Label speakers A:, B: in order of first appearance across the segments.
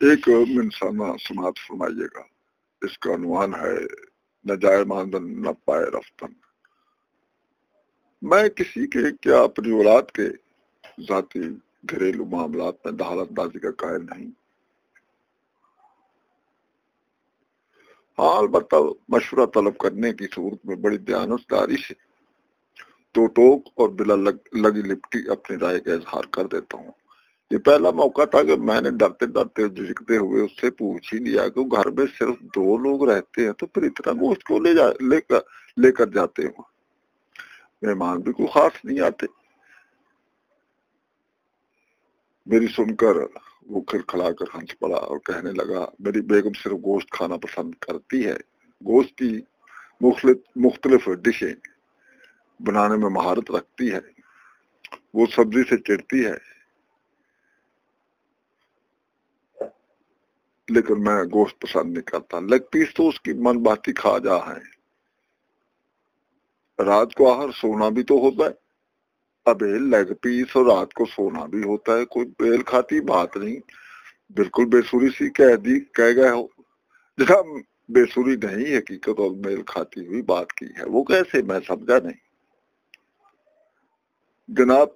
A: ایک منسانہ سماعت فرمائیے گا۔ اس کا عنوان ہے نہ جائے ماندن نہ پائے رفتن۔ میں کسی کے کیا اپنی اولاد کے ذاتی گھریلو معاملات میں دہالت اندازی کا قائل نہیں؟ ہاں البتہ مشورہ طلب کرنے کی صورت میں بڑی دیانتداری سے تو ٹوک اور بلا لگی لپٹی اپنی رائے کا اظہار کر دیتا ہوں۔ یہ پہلا موقع تھا کہ میں نے ڈرتے ڈرتے جھجکتے ہوئے اس سے پوچھ ہی لیا کہ گھر میں صرف دو لوگ رہتے ہیں؟ تو پھر اتنا گوشت کو لے جا، لے کر لے کر جاتے ہوں مہمان بھی کوئی خاص نہیں آتے۔ میری سن کر وہ کھل کھلا کر ہنس پڑا اور کہنے لگا، میری بیگم صرف گوشت کھانا پسند کرتی ہے۔ گوشت کی مختلف مختلف ڈشیں بنانے میں مہارت رکھتی ہے۔ وہ سبزی سے چڑتی ہے۔ لیکن میں گوشت پسند نہیں کرتا۔ لیگ پیس تو اس کی من باتی کھا جا ہے۔ رات کو آہر سونا بھی تو ہوتا ہے۔ ابھی لیگ پیس اور رات کو سونا بھی ہوتا ہے۔ کوئی بیل کھاتی بات نہیں۔ بالکل بے سوری سی کہہ دی، کہہ گئے ہو۔ جہاں بے سوری نہیں، حقیقت اور میل کھاتی ہوئی بات کی ہے۔ وہ کیسے؟ میں سمجھا نہیں۔ جناب،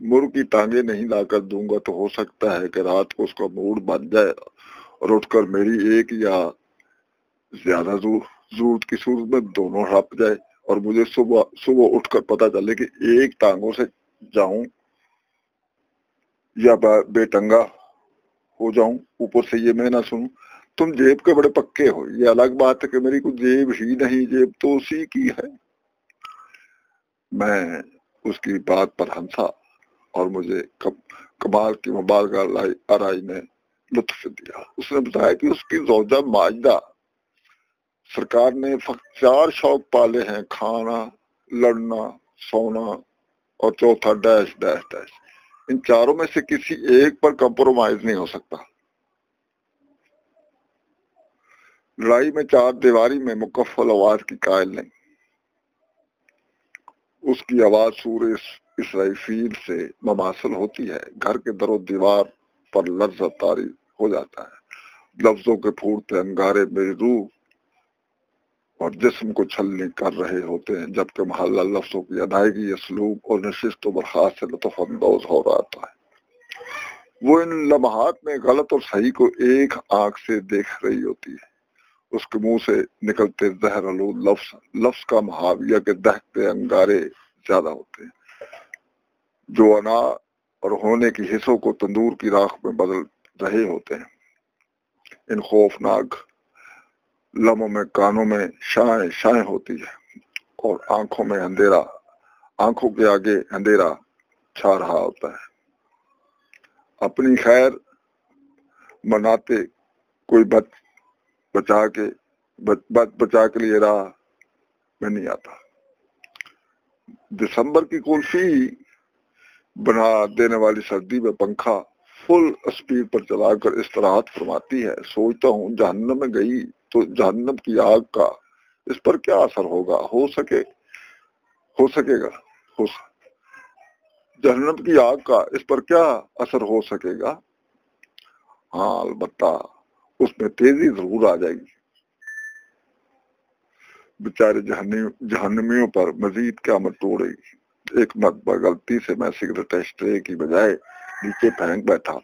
A: مر کی ٹانگیں نہیں لا کر دوں گا تو ہو سکتا ہے کہ رات کو اس کا موڈ بن جائے۔ اور اٹھ کر میری ایک یا زیادہ ضرورت کی صورت میں دونوں ہڑپ جائے اور مجھے صبح صبح اٹھ کر پتا چلے کہ ایک ٹانگوں سے جاؤں یا بے ٹنگا ہو جاؤں، اوپر سے یہ میں نہ سنوں۔ تم جیب کے بڑے پکے ہو۔ یہ الگ بات ہے کہ میری کوئی جیب ہی نہیں، جیب تو اسی کی ہے۔ میں اس کی بات پر ہنسا اور مجھے کمال کی مبالغہ آرائی نے لطف دیا۔ اس نے بتایا کہ اس کی زوجہ ماجدہ۔ سرکار نے فقط چار شوق پالے ہیں، کھانا، لڑنا، سونا اور چوتھا ڈیش ڈیش ڈیش۔ ان چاروں میں سے کسی ایک پر کمپرومائز نہیں ہو سکتا۔ لڑائی میں چار دیواری میں مکفل آواز کی قائل نہیں۔ اس کی آواز سور اسرائی فیل سے مماثل ہوتی ہے۔ گھر کے در و دیوار پر لفظ تاری ہو جاتا ہے۔ لفظوں کے پھوٹتے انگارے میری روح اور جسم کو چھلنے کر رہے ہوتے ہیں، جبکہ محلہ لفظوں کی ادائیگی، اسلوب اور نشست و برخاست سے لطف اندوز ہو رہا ہے۔ وہ ان لمحات میں غلط اور صحیح کو ایک آنکھ سے دیکھ رہی ہوتی ہے۔ اس کے منہ سے نکلتے زہر آلود لفظ لفظ کا محاویہ کے دہتے انگارے زیادہ ہوتے ہیں۔ جو انا اور ہونے کی حصوں کو تندور کی راکھ میں بدل رہے ہوتے ہیں۔ ان خوفناک لمحوں میں، کانوں میں شائیں شائیں ہوتی ہے اور آنکھوں میں اندھیرا، آنکھوں کے آگے اندھیرا چھا رہا ہوتا ہے۔ اپنی خیر مناتے کوئی بچ، بچا کے بچا کے لیے رہا میں نہیں آتا۔ دسمبر کی کلفی بنا دینے والی سردی میں پنکھا فل اسپیڈ پر چلا کر استراحت فرماتی ہے۔ سوچتا ہوں جہنم میں گئی تو جہنم کی آگ کا اس پر کیا اثر ہوگا؟ ہو سکے؟ ہو سکے گا۔ ہو جہنم کی آگ کا اس پر کیا اثر ہو سکے گا؟ ہاں البتہ اس میں تیزی ضرور آ جائے گی۔ بیچارے جہنمیوں پر مزید کیا مت توڑے گی۔ ایک مرتبہ غلطی سے میں سگریٹ اسٹرے کی بجائے نیچے پھینک بیٹھا۔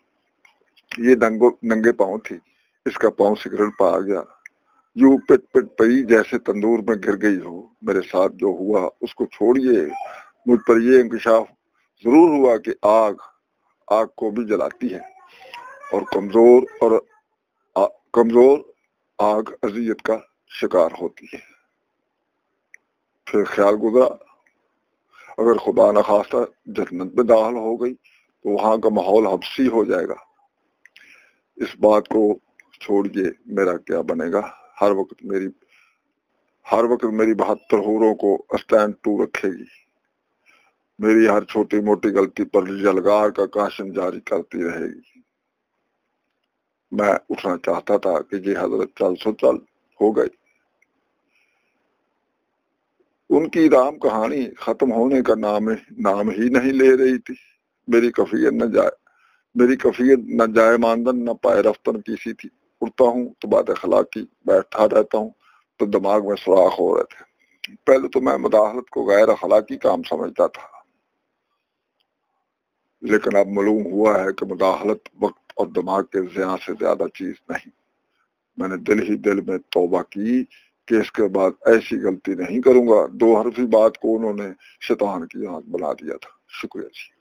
A: یہ ننگے پاؤں تھی اس کا پاؤں سگریٹ پا گیا۔ یوں پٹ پٹ پئی جیسے تندور میں گر گئی ہو۔ میرے ساتھ جو ہوا اس کو چھوڑیے۔ مجھ پر یہ انکشاف ضرور ہوا کہ آگ آگ کو بھی جلاتی ہے۔ اور کمزور اور آ, کمزور آگ اذیت کا شکار ہوتی ہے۔ پھر خیال گزرا۔ اگر خدا نخواستہ جنت میں داخل ہو گئی تو وہاں کا ماحول حبسی ہو جائے گا۔ اس بات کو چھوڑیے میرا کیا بنے گا؟ ہر وقت میری، ہر وقت میری بہتر ہوروں کو اسٹینڈ ٹو رکھے گی۔ میری ہر چھوٹی موٹی غلطی پر جلگار کا کاشن جاری کرتی رہے گی۔ میں اٹھنا چاہتا تھا کہ جی حضرت چل سو چل ہو گئی ان کی رام کہانی ختم ہونے کا نام نام ہی نہیں لے رہی تھی۔ میری کفیت نہ جائے، میری کفیت نہ جائے ماندن، نہ پائے رفتن کیسی تھی۔ اڑتا ہوں تو بات اخلاقی، بیٹھا رہتا ہوں تو دماغ میں سوراخ ہو رہے تھے۔ پہلے تو میں مداحلت کو غیر اخلاقی کام سمجھتا تھا۔ لیکن اب معلوم ہوا ہے کہ مداحلت وقت اور دماغ کے ذہن سے زیادہ چیز نہیں۔ میں نے دل ہی دل میں توبہ کی کہ اس کے بعد ایسی غلطی نہیں کروں گا۔ دو حرفی بات کو انہوں نے شیطان کی آنکھ بنا دیا تھا۔ شکریہ جی۔